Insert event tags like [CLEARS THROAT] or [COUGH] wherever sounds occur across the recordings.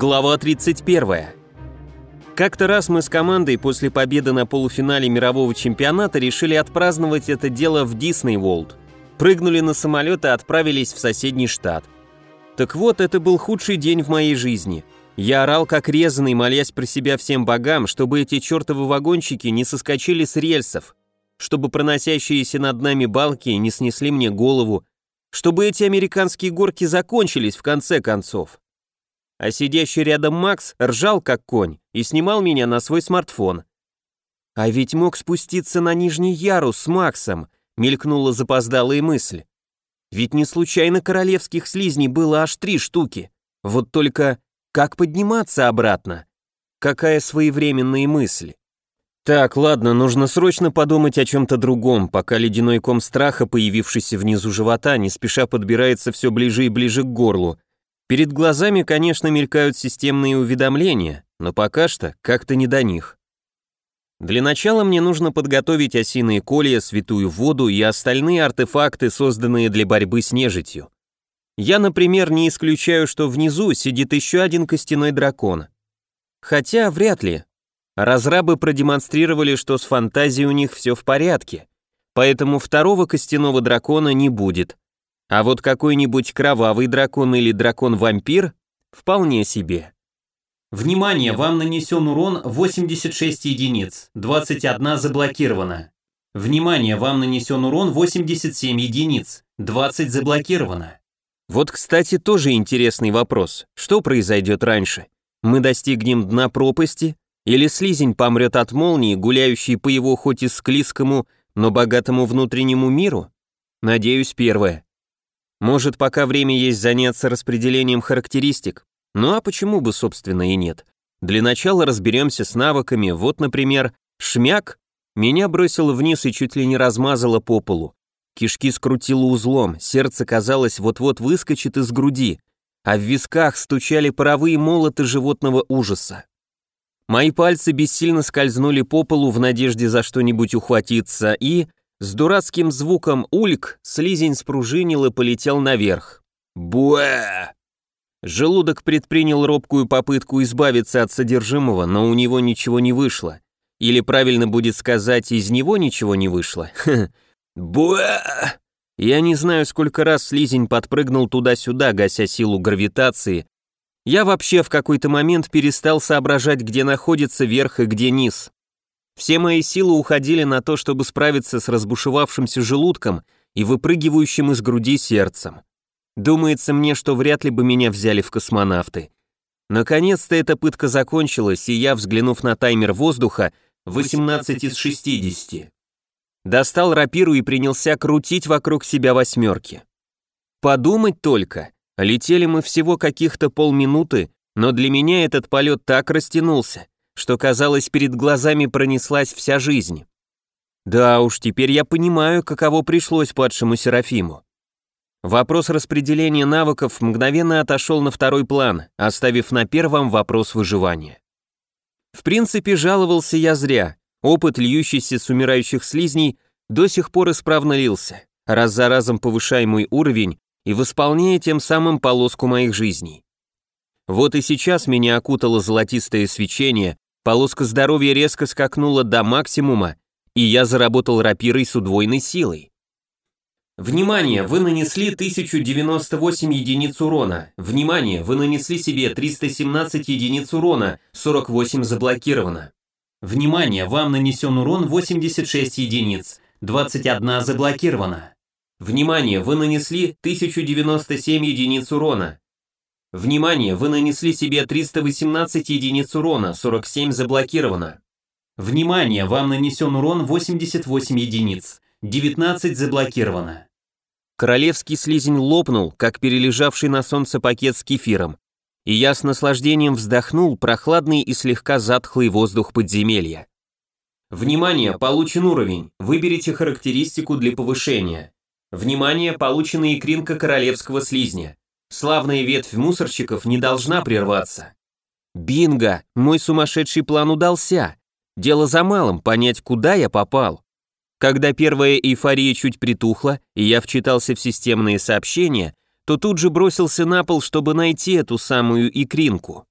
Глава 31. Как-то раз мы с командой после победы на полуфинале мирового чемпионата решили отпраздновать это дело в Дисней Волд. Прыгнули на самолет и отправились в соседний штат. Так вот, это был худший день в моей жизни. Я орал как резанный, молясь про себя всем богам, чтобы эти чертовы вагончики не соскочили с рельсов, чтобы проносящиеся над нами балки не снесли мне голову, чтобы эти американские горки закончились в конце концов а сидящий рядом Макс ржал как конь и снимал меня на свой смартфон. А ведь мог спуститься на нижний ярус с Максом, мелькнула запоздалая мысль. Ведь не случайно королевских слизней было аж три штуки. Вот только как подниматься обратно? Какая своевременная мысль. Так, ладно, нужно срочно подумать о чем-то другом, пока ледяной ком страха, появившийся внизу живота, не спеша подбирается все ближе и ближе к горлу, Перед глазами, конечно, мелькают системные уведомления, но пока что как-то не до них. Для начала мне нужно подготовить осиные колья, святую воду и остальные артефакты, созданные для борьбы с нежитью. Я, например, не исключаю, что внизу сидит еще один костяной дракон. Хотя вряд ли. Разрабы продемонстрировали, что с фантазией у них все в порядке, поэтому второго костяного дракона не будет. А вот какой-нибудь кровавый дракон или дракон-вампир вполне себе. Внимание, вам нанесен урон 86 единиц, 21 заблокировано. Внимание, вам нанесен урон 87 единиц, 20 заблокировано. Вот, кстати, тоже интересный вопрос. Что произойдет раньше? Мы достигнем дна пропасти? Или слизень помрет от молнии, гуляющей по его хоть и склизкому, но богатому внутреннему миру? Надеюсь, первое. Может, пока время есть заняться распределением характеристик? Ну а почему бы, собственно, и нет? Для начала разберемся с навыками. Вот, например, шмяк меня бросило вниз и чуть ли не размазало по полу. Кишки скрутило узлом, сердце, казалось, вот-вот выскочит из груди, а в висках стучали паровые молоты животного ужаса. Мои пальцы бессильно скользнули по полу в надежде за что-нибудь ухватиться и... С дурацким звуком ульк слизень спружинил и полетел наверх. Буэ! Желудок предпринял робкую попытку избавиться от содержимого, но у него ничего не вышло. Или правильно будет сказать, из него ничего не вышло. Буэ! Я не знаю, сколько раз слизень подпрыгнул туда-сюда, гася силу гравитации. Я вообще в какой-то момент перестал соображать, где находится верх и где низ. Все мои силы уходили на то, чтобы справиться с разбушевавшимся желудком и выпрыгивающим из груди сердцем. Думается мне, что вряд ли бы меня взяли в космонавты. Наконец-то эта пытка закончилась, и я, взглянув на таймер воздуха, 18 из 60. Достал рапиру и принялся крутить вокруг себя восьмерки. Подумать только, летели мы всего каких-то полминуты, но для меня этот полет так растянулся, что, казалось, перед глазами пронеслась вся жизнь. Да уж, теперь я понимаю, каково пришлось падшему Серафиму. Вопрос распределения навыков мгновенно отошел на второй план, оставив на первом вопрос выживания. В принципе, жаловался я зря. Опыт, льющийся с умирающих слизней, до сих пор исправно лился, раз за разом повышая мой уровень и восполняя тем самым полоску моих жизней. Вот и сейчас меня окутало золотистое свечение, полоска здоровья резко скакнула до максимума, и я заработал рапирой с удвоенной силой. Внимание, вы нанесли 1098 единиц урона. Внимание, вы нанесли себе 317 единиц урона, 48 заблокировано. Внимание, вам нанесен урон 86 единиц, 21 заблокировано. Внимание, вы нанесли 1097 единиц урона, Внимание, вы нанесли себе 318 единиц урона, 47 заблокировано. Внимание, вам нанесен урон 88 единиц, 19 заблокировано. Королевский слизень лопнул, как перележавший на солнце пакет с кефиром, и я с наслаждением вздохнул прохладный и слегка затхлый воздух подземелья. Внимание, получен уровень, выберите характеристику для повышения. Внимание, получена икринка королевского слизня. Славная ветвь мусорщиков не должна прерваться. Бинго! Мой сумасшедший план удался. Дело за малым, понять, куда я попал. Когда первая эйфория чуть притухла, и я вчитался в системные сообщения, то тут же бросился на пол, чтобы найти эту самую икринку.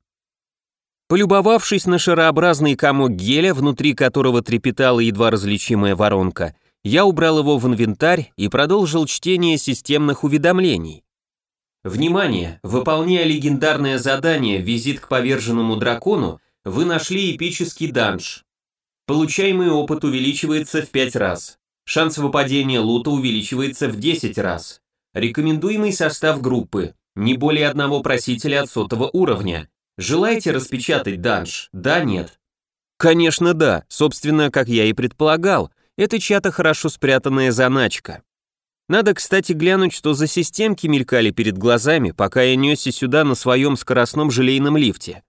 Полюбовавшись на шарообразный комок геля, внутри которого трепетала едва различимая воронка, я убрал его в инвентарь и продолжил чтение системных уведомлений. Внимание! Выполняя легендарное задание «Визит к поверженному дракону», вы нашли эпический данж. Получаемый опыт увеличивается в 5 раз. Шанс выпадения лута увеличивается в 10 раз. Рекомендуемый состав группы. Не более одного просителя от сотого уровня. Желаете распечатать данж? Да, нет? Конечно, да. Собственно, как я и предполагал. Это чья-то хорошо спрятанная заначка. Надо, кстати, глянуть, что за системки мелькали перед глазами, пока я несся сюда на своем скоростном желейном лифте.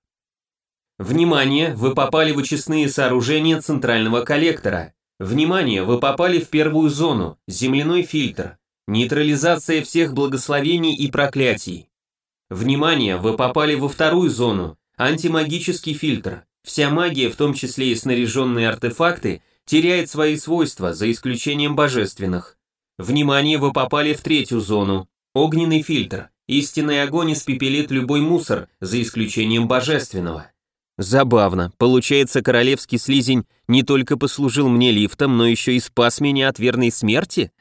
Внимание, вы попали в очистные сооружения центрального коллектора. Внимание, вы попали в первую зону, земляной фильтр. Нейтрализация всех благословений и проклятий. Внимание, вы попали во вторую зону, антимагический фильтр. Вся магия, в том числе и снаряженные артефакты, теряет свои свойства, за исключением божественных. Внимание, вы попали в третью зону. Огненный фильтр. Истинный огонь испепелит любой мусор, за исключением божественного. Забавно. Получается, королевский слизень не только послужил мне лифтом, но еще и спас меня от верной смерти?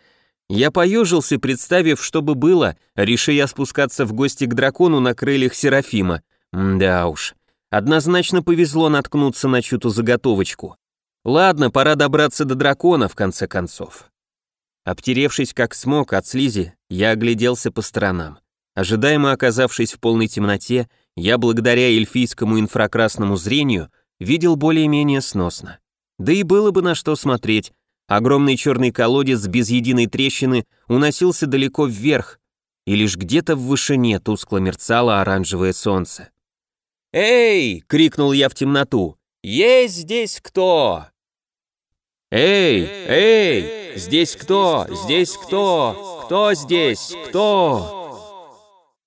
Я поежился, представив, что бы было, реши спускаться в гости к дракону на крыльях Серафима. Да уж. Однозначно повезло наткнуться на чью-то заготовочку. Ладно, пора добраться до дракона, в конце концов. Обтеревшись как смог от слизи, я огляделся по сторонам. Ожидаемо оказавшись в полной темноте, я благодаря эльфийскому инфракрасному зрению видел более-менее сносно. Да и было бы на что смотреть. Огромный черный колодец без единой трещины уносился далеко вверх, и лишь где-то в вышине тускло мерцало оранжевое солнце. «Эй!» — крикнул я в темноту. «Есть здесь кто?» «Эй! Эй! Здесь кто? Здесь кто? Кто здесь? Кто?»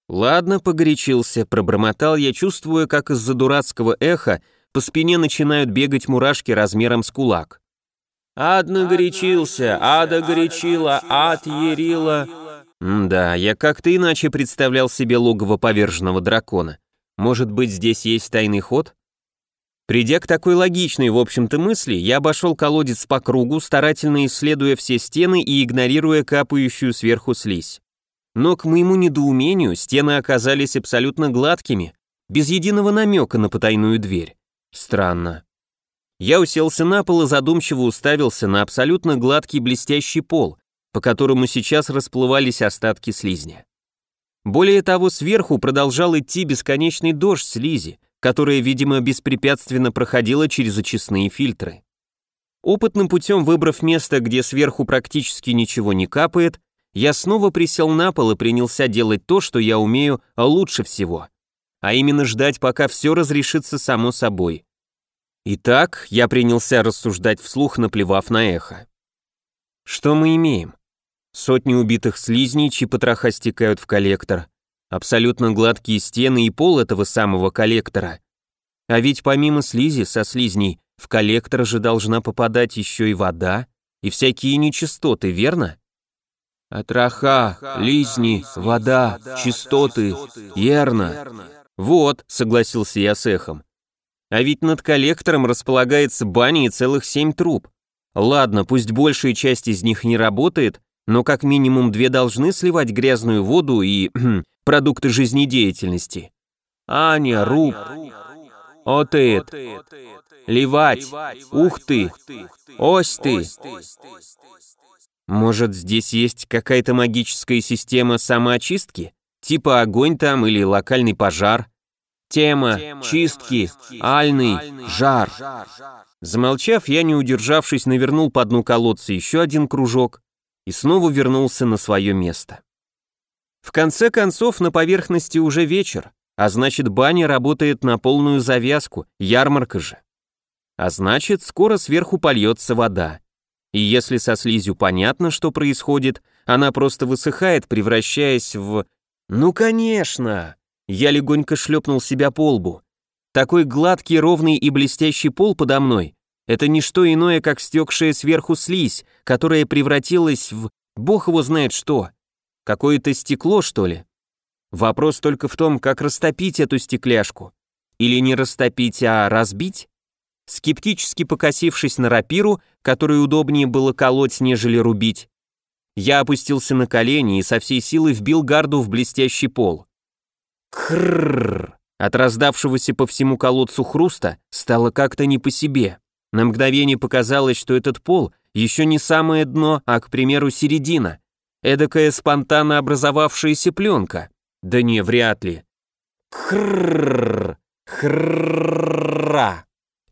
Ладно, погорячился, пробормотал я, чувствуя, как из-за дурацкого эха по спине начинают бегать мурашки размером с кулак. «Ад нагорячился, ада горячила, ад ярила...» Да, я как-то иначе представлял себе логово поверженного дракона. Может быть, здесь есть тайный ход? Придя к такой логичной, в общем-то, мысли, я обошел колодец по кругу, старательно исследуя все стены и игнорируя капающую сверху слизь. Но, к моему недоумению, стены оказались абсолютно гладкими, без единого намека на потайную дверь. Странно. Я уселся на пол и задумчиво уставился на абсолютно гладкий блестящий пол, по которому сейчас расплывались остатки слизня. Более того, сверху продолжал идти бесконечный дождь слизи, которая, видимо, беспрепятственно проходила через очистные фильтры. Опытным путем выбрав место, где сверху практически ничего не капает, я снова присел на пол и принялся делать то, что я умею лучше всего, а именно ждать, пока все разрешится само собой. Итак, я принялся рассуждать вслух, наплевав на эхо. Что мы имеем? Сотни убитых слизней, чьи потроха стекают в коллектор, абсолютно гладкие стены и пол этого самого коллектора. А ведь помимо слизи со слизней в коллектор же должна попадать еще и вода и всякие нечистоты, верно? Отраха, лизни, вода, чистоты, ерно. Вот, согласился я с эхом. А ведь над коллектором располагается баня и целых семь труб. Ладно, пусть большая часть из них не работает, но как минимум две должны сливать грязную воду и [CLEARS THROAT] продукты жизнедеятельности. Аня, Руб, Отет, Ливать, Ух ты, Ось ты. Может, здесь есть какая-то магическая система самоочистки? Типа огонь там или локальный пожар? Тема, чистки, альный, жар. Замолчав, я, не удержавшись, навернул по дну колодца еще один кружок и снова вернулся на свое место. В конце концов, на поверхности уже вечер, а значит, баня работает на полную завязку, ярмарка же. А значит, скоро сверху польется вода. И если со слизью понятно, что происходит, она просто высыхает, превращаясь в... Ну, конечно! Я легонько шлепнул себя по лбу. Такой гладкий, ровный и блестящий пол подо мной — это не что иное, как стекшая сверху слизь, которая превратилась в... Бог его знает что. Какое-то стекло, что ли? Вопрос только в том, как растопить эту стекляшку. Или не растопить, а разбить? Скептически покосившись на рапиру, которую удобнее было колоть, нежели рубить, я опустился на колени и со всей силы вбил гарду в блестящий пол. Кррррр! От раздавшегося по всему колодцу хруста стало как-то не по себе. На мгновение показалось, что этот пол еще не самое дно, а, к примеру, середина. Эдакая спонтанно образовавшаяся пленка. Да не, вряд ли. Хррррр! Хррррра!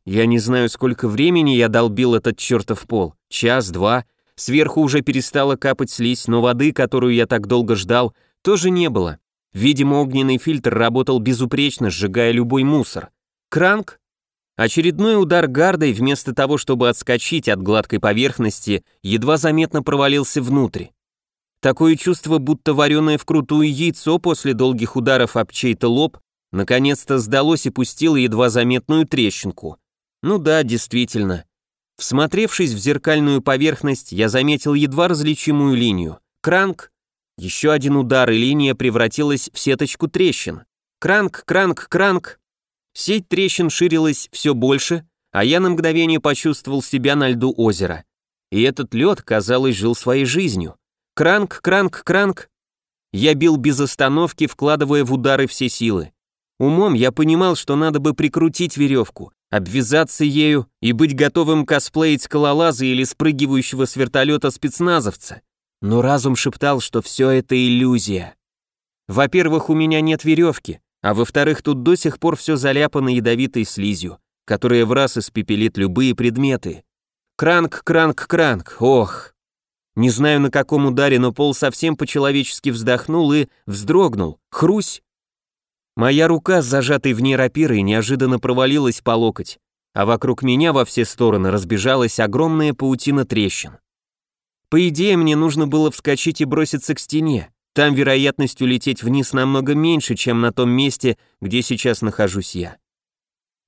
Я не знаю, сколько времени я долбил этот чертов пол. Час, два. Сверху уже перестала капать слизь, но воды, которую я так долго ждал, тоже не было. Видимо, огненный фильтр работал безупречно, сжигая любой мусор. Кранк? Очередной удар гардой, вместо того, чтобы отскочить от гладкой поверхности, едва заметно провалился внутрь. Такое чувство, будто вареное вкрутую яйцо после долгих ударов об чей-то лоб, наконец-то сдалось и пустило едва заметную трещинку. Ну да, действительно. Всмотревшись в зеркальную поверхность, я заметил едва различимую линию. Кранк, еще один удар, и линия превратилась в сеточку трещин. Кранк, кранк, кранк. Сеть трещин ширилась все больше, а я на мгновение почувствовал себя на льду озера. И этот лед, казалось, жил своей жизнью. Кранк, кранк, кранк. Я бил без остановки, вкладывая в удары все силы. Умом я понимал, что надо бы прикрутить веревку, обвязаться ею и быть готовым косплеить скалолаза или спрыгивающего с вертолета спецназовца но разум шептал, что все это иллюзия. Во-первых, у меня нет веревки, а во-вторых, тут до сих пор все заляпано ядовитой слизью, которая в раз испепелит любые предметы. Кранк, кранк, кранк, ох. Не знаю на каком ударе, но пол совсем по-человечески вздохнул и вздрогнул. Хрусь. Моя рука зажатой в ней неожиданно провалилась по локоть, а вокруг меня во все стороны разбежалась огромная паутина трещин. По идее, мне нужно было вскочить и броситься к стене. Там вероятность улететь вниз намного меньше, чем на том месте, где сейчас нахожусь я.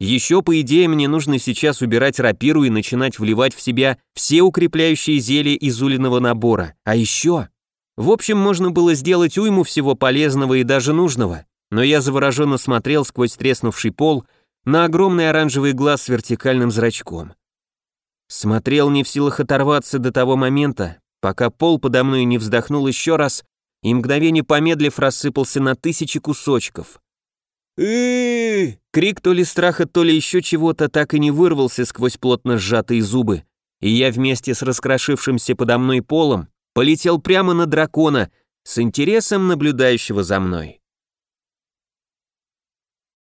Еще, по идее, мне нужно сейчас убирать рапиру и начинать вливать в себя все укрепляющие зелья из улиного набора. А еще... В общем, можно было сделать уйму всего полезного и даже нужного, но я завороженно смотрел сквозь треснувший пол на огромный оранжевый глаз с вертикальным зрачком. Смотрел не в силах оторваться до того момента, пока пол подо мной не вздохнул еще раз и мгновение помедлив рассыпался на тысячи кусочков. Э Крик то ли страха, то ли еще чего-то так и не вырвался сквозь плотно сжатые зубы, и я вместе с раскрошившимся подо мной полом полетел прямо на дракона, с интересом наблюдающего за мной.